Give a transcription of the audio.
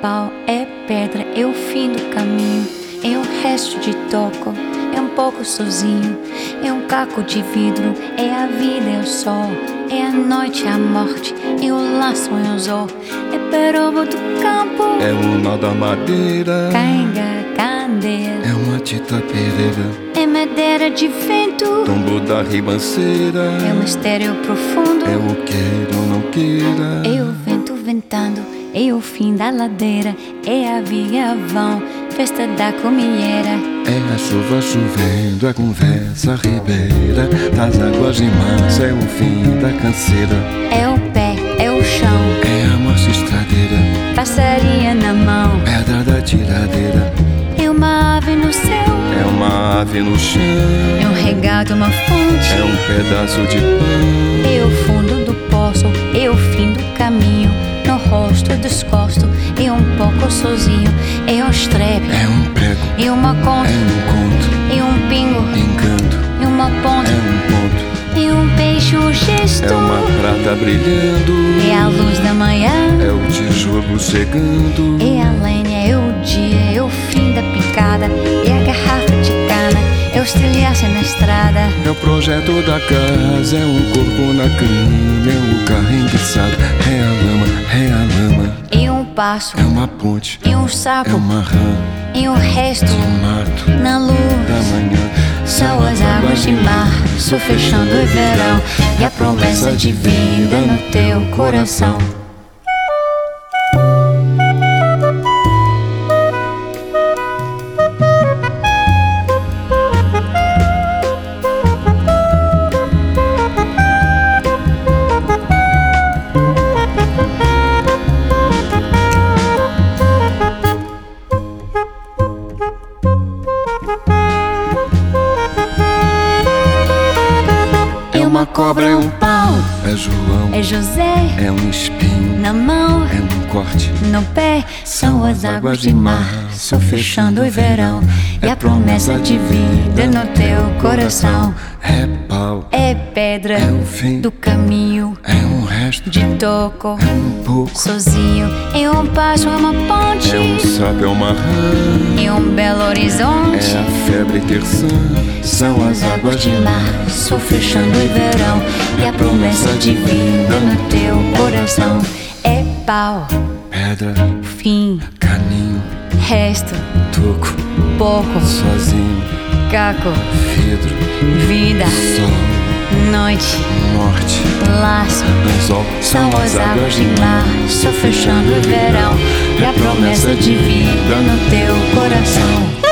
pau, é pedra, é o fim do caminho, é o resto de toco, é um pouco sozinho, é um caco de vidro, é a vida, é o sol, é a noite, é a morte, é o laço, é o anzol, é perobo do campo, É um nó da madeira, cainga, candeira, é uma tita pereira, é madeira de vento, tombo da ribanceira. é um mistério profundo, É o queira ou não queira. é o vento ventando, é o fim da ladeira, é a via vão, festa da comieira. É a chuva chovendo, é a conversa ribeira das águas de março, é o fim da canseira. É o pé, é o chão, É a marcha estradeira, passaria na mão. pedra da tiradeira. É uma ave no céu, É uma ave no chão, é um regado, uma fonte. é um pedaço de pão. É o fundo do poço, é o fim do caminho. Rosto descosto, é um pouco sozinho. É um estrepe, É um prego, é uma é conta, um conto, é um pingo, encanto, é uma é ponta. um ponto, É um peixe, um gesto. é uma prata brilhando, É a luz da manhã. é o tijolo chegando. É a lenha, é é estilhaço na estrada. É o projeto da casa, é um corpo na cama, é o carro enguiçado, é a lama, é a lama, E um passo, é uma ponte, e um é sapo, uma rã, e o resto é um mato na da luz. manhã. São as águas de março fechando o verão e a promessa de vida no teu coração. Uma cobra, é um pau, É João, é José. É um espinho, na mão. é um corte, No pé são as águas de março fechando o verão. e a promessa de vida no teu coração. é pau, É pedra é o fim, do caminho. É um resto, de toco, é um pouco, sozinho em um passo, é uma ponte, é um sapo, é uma rã, em um belo horizonte. é a febre terçã, são as águas de março fechando o verão. E a promessa de vida no teu coração. É pau, pedra, fim, caninho, resto, toco, pouco, sozinho, caco, vidro, vida, sol, noite, morte, laço. anzol, São as águas de março fechando o verão. E a promessa de vida. no teu coração.